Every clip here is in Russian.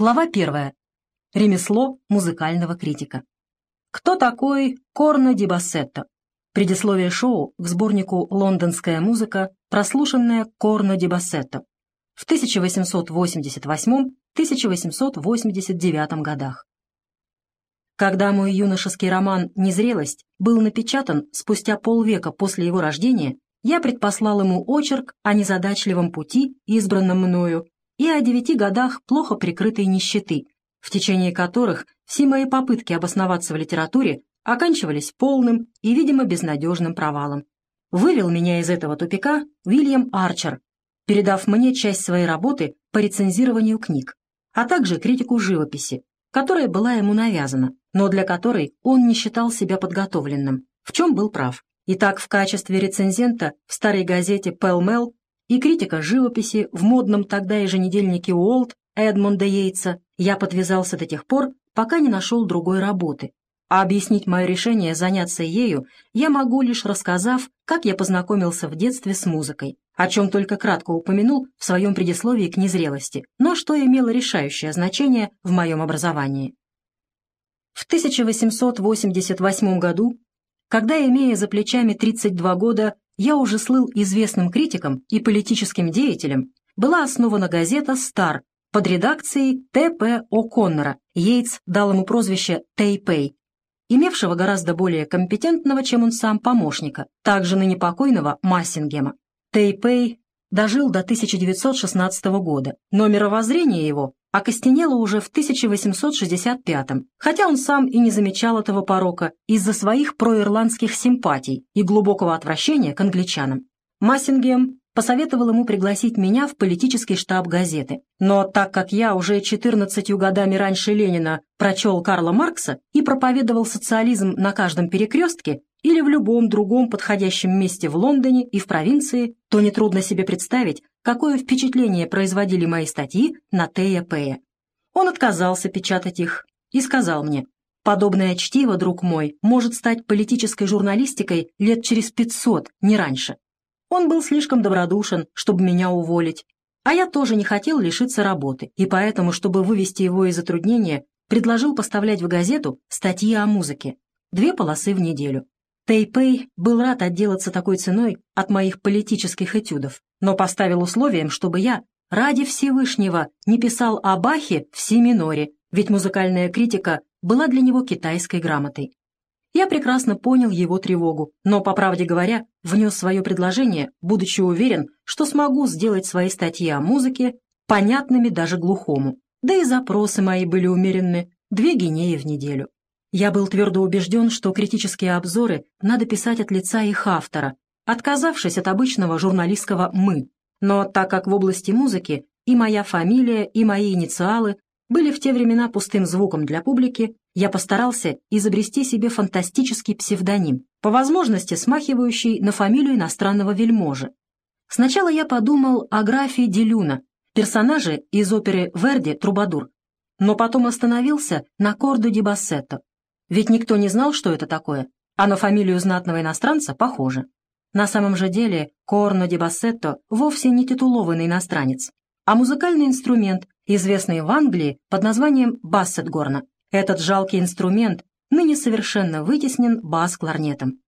Глава первая. Ремесло музыкального критика. Кто такой Корно ди Бассетто? Предисловие шоу к сборнику «Лондонская музыка», прослушанная Корно ди Бассетто в 1888-1889 годах. Когда мой юношеский роман «Незрелость» был напечатан спустя полвека после его рождения, я предпослал ему очерк о незадачливом пути, избранном мною, и о девяти годах плохо прикрытой нищеты, в течение которых все мои попытки обосноваться в литературе оканчивались полным и, видимо, безнадежным провалом. Вывел меня из этого тупика Уильям Арчер, передав мне часть своей работы по рецензированию книг, а также критику живописи, которая была ему навязана, но для которой он не считал себя подготовленным, в чем был прав. Итак, в качестве рецензента в старой газете Pell Mell и критика живописи в модном тогда еженедельнике Уолт Эдмонда Йейтса я подвязался до тех пор, пока не нашел другой работы. А объяснить мое решение заняться ею я могу лишь рассказав, как я познакомился в детстве с музыкой, о чем только кратко упомянул в своем предисловии к незрелости, но что имело решающее значение в моем образовании. В 1888 году, когда, имея за плечами 32 года, я уже слыл известным критиком и политическим деятелем, была основана газета «Стар» под редакцией Т.П. О'Коннора, Йейтс дал ему прозвище Тейпей, имевшего гораздо более компетентного, чем он сам, помощника, также ныне покойного Массингема. Тейпей дожил до 1916 года, но мировоззрение его окостенело уже в 1865 хотя он сам и не замечал этого порока из-за своих проирландских симпатий и глубокого отвращения к англичанам. Массингем посоветовал ему пригласить меня в политический штаб газеты. Но так как я уже 14 годами раньше Ленина прочел Карла Маркса и проповедовал социализм на каждом перекрестке, или в любом другом подходящем месте в Лондоне и в провинции, то нетрудно себе представить, какое впечатление производили мои статьи на Тея Пэя. Он отказался печатать их и сказал мне, «Подобное чтиво, друг мой, может стать политической журналистикой лет через пятьсот, не раньше». Он был слишком добродушен, чтобы меня уволить, а я тоже не хотел лишиться работы, и поэтому, чтобы вывести его из затруднения, предложил поставлять в газету статьи о музыке, две полосы в неделю. Тейпей был рад отделаться такой ценой от моих политических этюдов, но поставил условием, чтобы я, ради Всевышнего, не писал о Бахе в си-миноре, ведь музыкальная критика была для него китайской грамотой. Я прекрасно понял его тревогу, но, по правде говоря, внес свое предложение, будучи уверен, что смогу сделать свои статьи о музыке понятными даже глухому. Да и запросы мои были умеренны, две гинеи в неделю. Я был твердо убежден, что критические обзоры надо писать от лица их автора, отказавшись от обычного журналистского «мы». Но так как в области музыки и моя фамилия, и мои инициалы были в те времена пустым звуком для публики, я постарался изобрести себе фантастический псевдоним, по возможности смахивающий на фамилию иностранного вельможи. Сначала я подумал о графе Делюна, персонаже из оперы Верди «Трубадур», но потом остановился на Кордо ди Бассетто, ведь никто не знал, что это такое, а на фамилию знатного иностранца похоже. На самом же деле Корно ди Бассетто вовсе не титулованный иностранец, а музыкальный инструмент, известный в Англии под названием бассетгорна. Этот жалкий инструмент ныне совершенно вытеснен бас-кларнетом.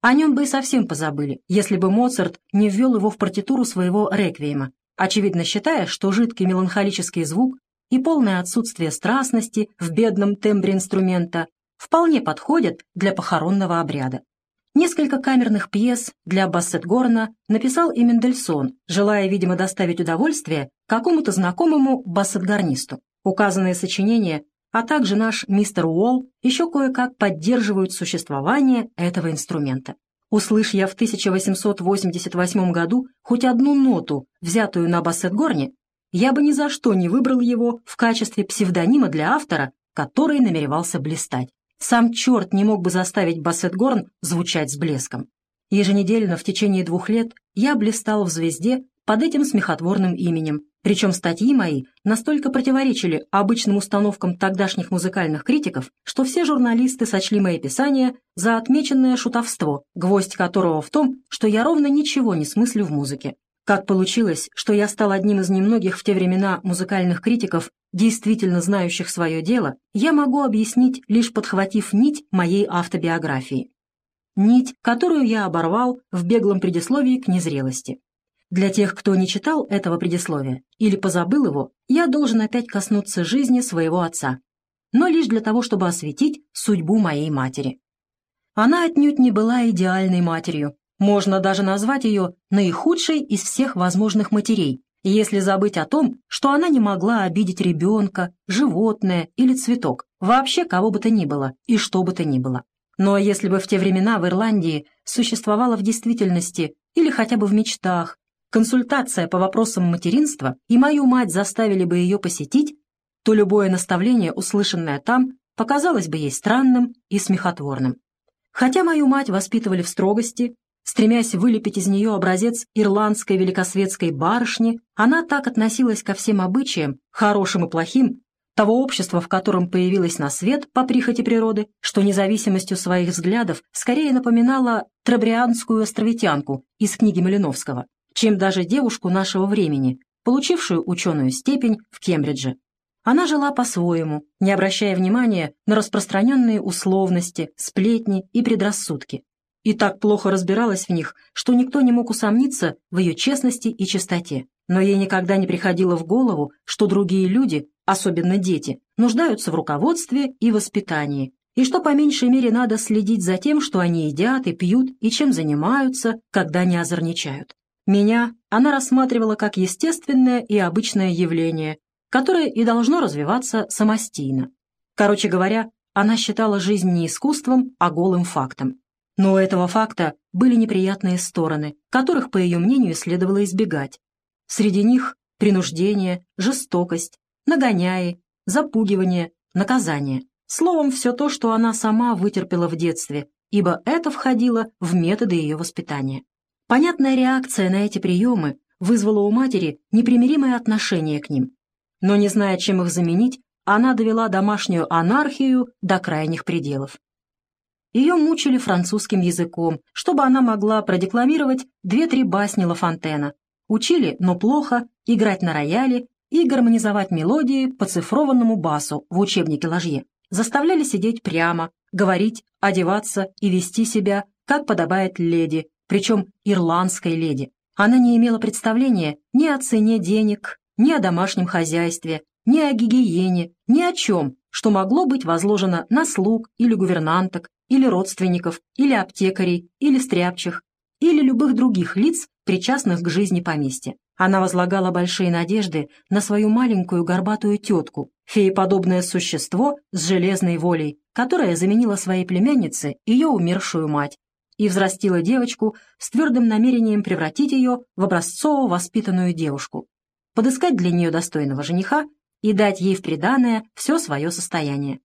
О нем бы и совсем позабыли, если бы Моцарт не ввел его в партитуру своего реквиема, очевидно считая, что жидкий меланхолический звук и полное отсутствие страстности в бедном тембре инструмента вполне подходят для похоронного обряда. Несколько камерных пьес для Бассетгорна написал и Мендельсон, желая, видимо, доставить удовольствие какому-то знакомому бассетгарнисту. Указанные сочинения, а также наш мистер Уолл еще кое-как поддерживают существование этого инструмента. Услышь я в 1888 году хоть одну ноту, взятую на бассетгорне, я бы ни за что не выбрал его в качестве псевдонима для автора, который намеревался блистать. Сам черт не мог бы заставить Бассетгорн звучать с блеском. Еженедельно в течение двух лет я блистал в «Звезде» под этим смехотворным именем, причем статьи мои настолько противоречили обычным установкам тогдашних музыкальных критиков, что все журналисты сочли мои писания за отмеченное шутовство, гвоздь которого в том, что я ровно ничего не смыслю в музыке. Как получилось, что я стал одним из немногих в те времена музыкальных критиков, действительно знающих свое дело, я могу объяснить, лишь подхватив нить моей автобиографии. Нить, которую я оборвал в беглом предисловии к незрелости. Для тех, кто не читал этого предисловия или позабыл его, я должен опять коснуться жизни своего отца, но лишь для того, чтобы осветить судьбу моей матери. Она отнюдь не была идеальной матерью, можно даже назвать ее наихудшей из всех возможных матерей, если забыть о том, что она не могла обидеть ребенка, животное или цветок, вообще кого бы то ни было и что бы то ни было. Но если бы в те времена в Ирландии существовала в действительности или хотя бы в мечтах консультация по вопросам материнства, и мою мать заставили бы ее посетить, то любое наставление, услышанное там, показалось бы ей странным и смехотворным. Хотя мою мать воспитывали в строгости, Стремясь вылепить из нее образец ирландской великосветской барышни, она так относилась ко всем обычаям, хорошим и плохим, того общества, в котором появилась на свет по прихоти природы, что независимостью своих взглядов скорее напоминала трабрианскую островитянку из книги Малиновского, чем даже девушку нашего времени, получившую ученую степень в Кембридже. Она жила по-своему, не обращая внимания на распространенные условности, сплетни и предрассудки и так плохо разбиралась в них, что никто не мог усомниться в ее честности и чистоте. Но ей никогда не приходило в голову, что другие люди, особенно дети, нуждаются в руководстве и воспитании, и что по меньшей мере надо следить за тем, что они едят и пьют, и чем занимаются, когда не озорничают. Меня она рассматривала как естественное и обычное явление, которое и должно развиваться самостийно. Короче говоря, она считала жизнь не искусством, а голым фактом. Но у этого факта были неприятные стороны, которых, по ее мнению, следовало избегать. Среди них принуждение, жестокость, нагоняи, запугивание, наказание. Словом, все то, что она сама вытерпела в детстве, ибо это входило в методы ее воспитания. Понятная реакция на эти приемы вызвала у матери непримиримое отношение к ним. Но не зная, чем их заменить, она довела домашнюю анархию до крайних пределов. Ее мучили французским языком, чтобы она могла продекламировать две-три басни Ла Фонтена. Учили, но плохо, играть на рояле и гармонизовать мелодии по цифрованному басу в учебнике Ложье. Заставляли сидеть прямо, говорить, одеваться и вести себя, как подобает леди, причем ирландской леди. Она не имела представления ни о цене денег, ни о домашнем хозяйстве, ни о гигиене, ни о чем, что могло быть возложено на слуг или гувернанток, или родственников, или аптекарей, или стряпчих, или любых других лиц, причастных к жизни поместья. Она возлагала большие надежды на свою маленькую горбатую тетку, фееподобное существо с железной волей, которая заменила своей племяннице ее умершую мать и взрастила девочку с твердым намерением превратить ее в образцово воспитанную девушку, подыскать для нее достойного жениха и дать ей в приданое все свое состояние.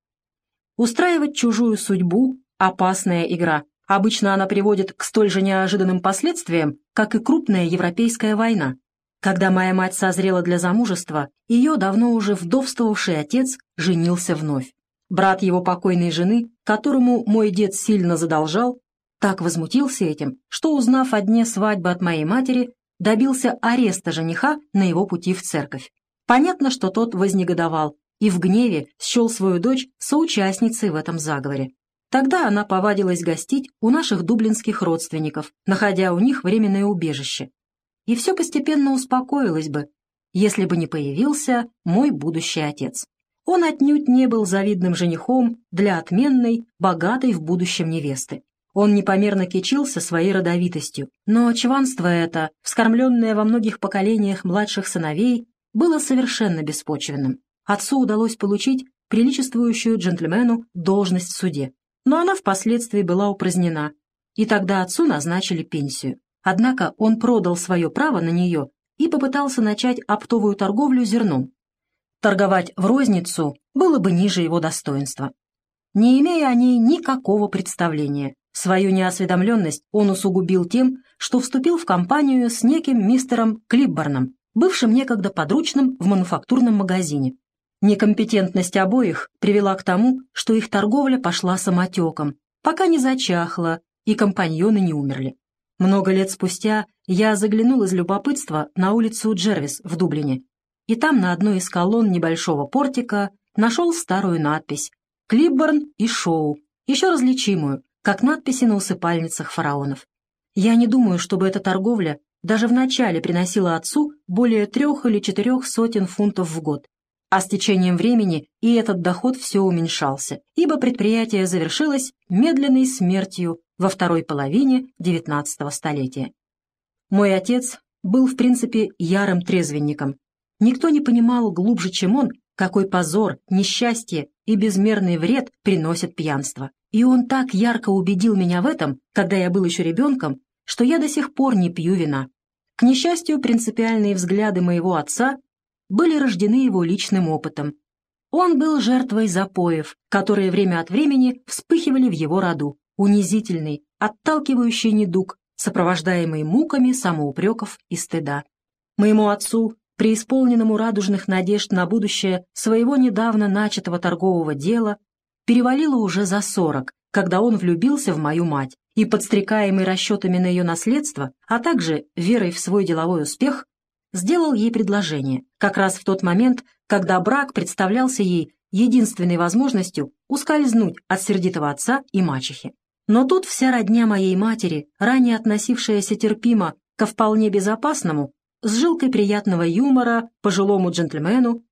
Устраивать чужую судьбу – опасная игра. Обычно она приводит к столь же неожиданным последствиям, как и крупная европейская война. Когда моя мать созрела для замужества, ее давно уже вдовствовавший отец женился вновь. Брат его покойной жены, которому мой дед сильно задолжал, так возмутился этим, что, узнав о дне свадьбы от моей матери, добился ареста жениха на его пути в церковь. Понятно, что тот вознегодовал и в гневе счел свою дочь соучастницей в этом заговоре. Тогда она повадилась гостить у наших дублинских родственников, находя у них временное убежище. И все постепенно успокоилось бы, если бы не появился мой будущий отец. Он отнюдь не был завидным женихом для отменной, богатой в будущем невесты. Он непомерно кичился своей родовитостью, но чванство это, вскормленное во многих поколениях младших сыновей, было совершенно беспочвенным. Отцу удалось получить приличествующую джентльмену должность в суде, но она впоследствии была упразднена, и тогда отцу назначили пенсию. Однако он продал свое право на нее и попытался начать оптовую торговлю зерном. Торговать в розницу было бы ниже его достоинства. Не имея о ней никакого представления, свою неосведомленность он усугубил тем, что вступил в компанию с неким мистером Клибборном, бывшим некогда подручным в мануфактурном магазине. Некомпетентность обоих привела к тому, что их торговля пошла самотеком, пока не зачахла и компаньоны не умерли. Много лет спустя я заглянул из любопытства на улицу Джервис в Дублине, и там на одной из колонн небольшого портика нашел старую надпись «Клибборн и Шоу», еще различимую, как надписи на усыпальницах фараонов. Я не думаю, чтобы эта торговля даже вначале приносила отцу более трех или четырех сотен фунтов в год. А с течением времени и этот доход все уменьшался, ибо предприятие завершилось медленной смертью во второй половине XIX столетия. Мой отец был, в принципе, ярым трезвенником. Никто не понимал глубже, чем он, какой позор, несчастье и безмерный вред приносит пьянство. И он так ярко убедил меня в этом, когда я был еще ребенком, что я до сих пор не пью вина. К несчастью, принципиальные взгляды моего отца были рождены его личным опытом. Он был жертвой запоев, которые время от времени вспыхивали в его роду, унизительный, отталкивающий недуг, сопровождаемый муками самоупреков и стыда. Моему отцу, преисполненному радужных надежд на будущее своего недавно начатого торгового дела, перевалило уже за сорок, когда он влюбился в мою мать, и, подстрекаемый расчетами на ее наследство, а также верой в свой деловой успех, сделал ей предложение, как раз в тот момент, когда брак представлялся ей единственной возможностью ускользнуть от сердитого отца и мачехи. Но тут вся родня моей матери, ранее относившаяся терпимо ко вполне безопасному, с жилкой приятного юмора, пожилому джентльмену,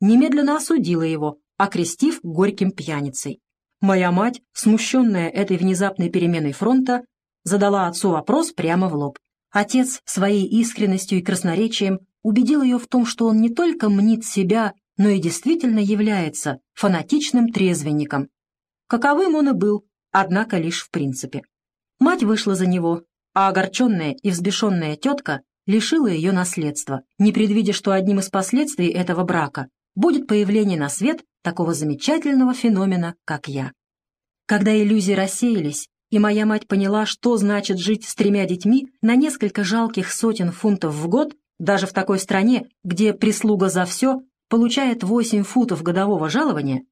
немедленно осудила его, окрестив горьким пьяницей. Моя мать, смущенная этой внезапной переменой фронта, задала отцу вопрос прямо в лоб. Отец своей искренностью и красноречием убедил ее в том, что он не только мнит себя, но и действительно является фанатичным трезвенником. Каковым он и был, однако лишь в принципе. Мать вышла за него, а огорченная и взбешенная тетка лишила ее наследства, не предвидя, что одним из последствий этого брака будет появление на свет такого замечательного феномена, как я. Когда иллюзии рассеялись, и моя мать поняла, что значит жить с тремя детьми на несколько жалких сотен фунтов в год, даже в такой стране, где прислуга за все получает 8 футов годового жалования,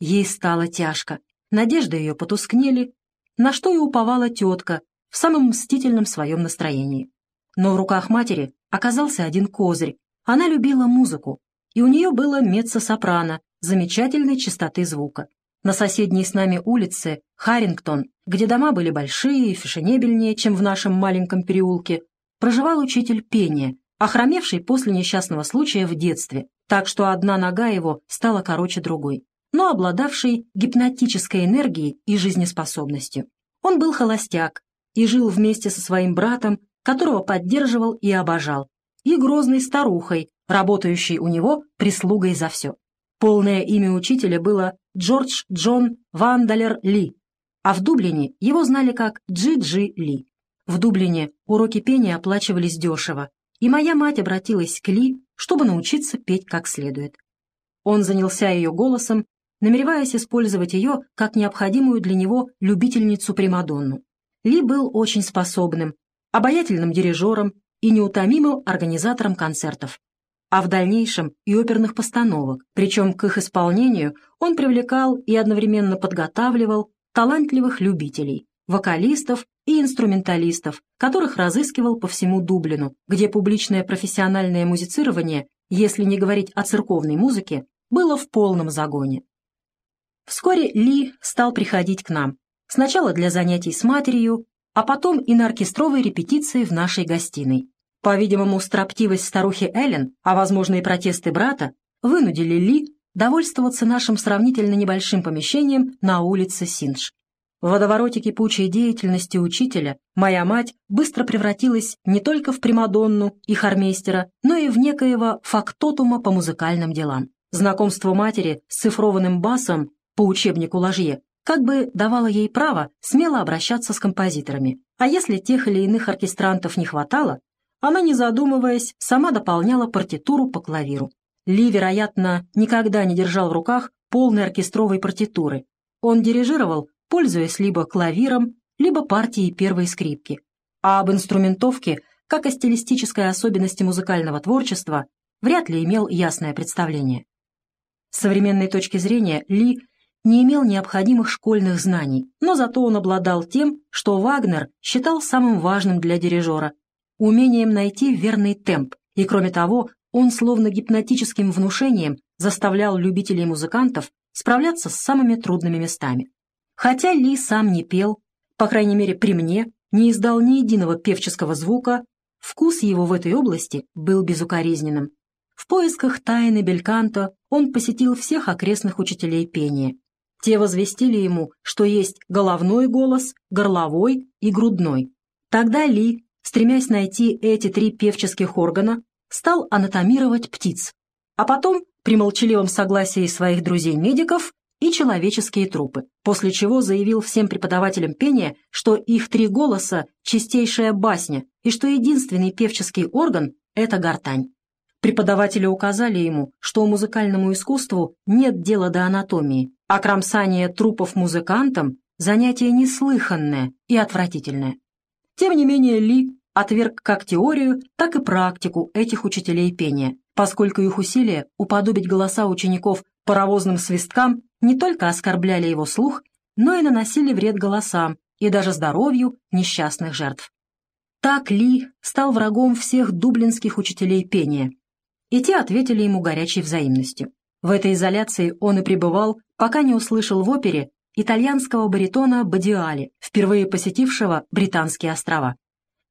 ей стало тяжко, Надежды ее потускнели, на что и уповала тетка в самом мстительном своем настроении. Но в руках матери оказался один козырь. Она любила музыку, и у нее было меццо-сопрано замечательной чистоты звука. На соседней с нами улице, Харингтон, где дома были большие и фешенебельнее, чем в нашем маленьком переулке, проживал учитель пения, охромевший после несчастного случая в детстве, так что одна нога его стала короче другой но обладавший гипнотической энергией и жизнеспособностью. Он был холостяк и жил вместе со своим братом, которого поддерживал и обожал, и грозной старухой, работающей у него прислугой за все. Полное имя учителя было Джордж Джон Вандалер Ли, а в Дублине его знали как Джи-Джи Ли. В Дублине уроки пения оплачивались дешево, и моя мать обратилась к Ли, чтобы научиться петь как следует. Он занялся ее голосом намереваясь использовать ее как необходимую для него любительницу-примадонну. Ли был очень способным, обаятельным дирижером и неутомимым организатором концертов, а в дальнейшем и оперных постановок, причем к их исполнению он привлекал и одновременно подготавливал талантливых любителей, вокалистов и инструменталистов, которых разыскивал по всему Дублину, где публичное профессиональное музицирование, если не говорить о церковной музыке, было в полном загоне. Вскоре Ли стал приходить к нам. Сначала для занятий с матерью, а потом и на оркестровой репетиции в нашей гостиной. По-видимому, строптивость старухи Эллен, а возможно и протесты брата, вынудили Ли довольствоваться нашим сравнительно небольшим помещением на улице Синдж. В водовороте кипучей деятельности учителя моя мать быстро превратилась не только в примадонну и хормейстера, но и в некоего фактотума по музыкальным делам. Знакомство матери с цифрованным басом по учебнику Ложье, как бы давало ей право смело обращаться с композиторами. А если тех или иных оркестрантов не хватало, она, не задумываясь, сама дополняла партитуру по клавиру. Ли, вероятно, никогда не держал в руках полной оркестровой партитуры. Он дирижировал, пользуясь либо клавиром, либо партией первой скрипки. А об инструментовке, как о стилистической особенности музыкального творчества, вряд ли имел ясное представление. С современной точки зрения Ли не имел необходимых школьных знаний, но зато он обладал тем, что Вагнер считал самым важным для дирижера – умением найти верный темп, и кроме того, он словно гипнотическим внушением заставлял любителей музыкантов справляться с самыми трудными местами. Хотя Ли сам не пел, по крайней мере при мне, не издал ни единого певческого звука, вкус его в этой области был безукоризненным. В поисках тайны бельканто он посетил всех окрестных учителей пения. Те возвестили ему, что есть головной голос, горловой и грудной. Тогда Ли, стремясь найти эти три певческих органа, стал анатомировать птиц, а потом, при молчаливом согласии своих друзей-медиков, и человеческие трупы, после чего заявил всем преподавателям пения, что их три голоса — чистейшая басня, и что единственный певческий орган — это гортань. Преподаватели указали ему, что музыкальному искусству нет дела до анатомии, а кромсание трупов музыкантам — занятие неслыханное и отвратительное. Тем не менее Ли отверг как теорию, так и практику этих учителей пения, поскольку их усилия уподобить голоса учеников паровозным свисткам не только оскорбляли его слух, но и наносили вред голосам и даже здоровью несчастных жертв. Так Ли стал врагом всех дублинских учителей пения, и те ответили ему горячей взаимностью. В этой изоляции он и пребывал, пока не услышал в опере итальянского баритона Бодиали, впервые посетившего Британские острова.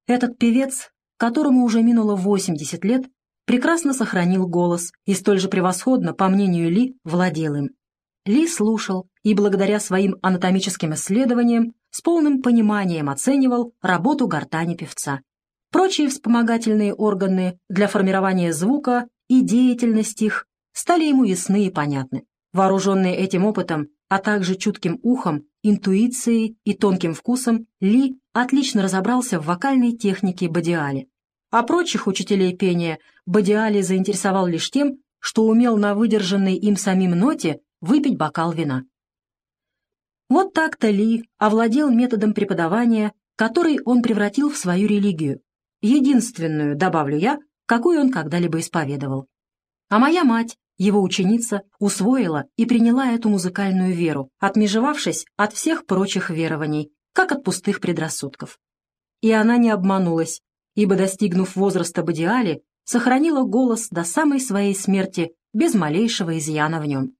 Этот певец, которому уже минуло 80 лет, прекрасно сохранил голос и столь же превосходно, по мнению Ли, владел им. Ли слушал и благодаря своим анатомическим исследованиям с полным пониманием оценивал работу гортани певца. Прочие вспомогательные органы для формирования звука и деятельность их стали ему ясны и понятны. Вооруженный этим опытом, а также чутким ухом, интуицией и тонким вкусом, Ли отлично разобрался в вокальной технике бодиали. А прочих учителей пения Бодиали заинтересовал лишь тем, что умел на выдержанной им самим ноте выпить бокал вина. Вот так-то Ли овладел методом преподавания, который он превратил в свою религию, единственную, добавлю я, какую он когда-либо исповедовал. А моя мать, его ученица, усвоила и приняла эту музыкальную веру, отмежевавшись от всех прочих верований, как от пустых предрассудков. И она не обманулась, ибо, достигнув возраста Бодиали, сохранила голос до самой своей смерти без малейшего изъяна в нем.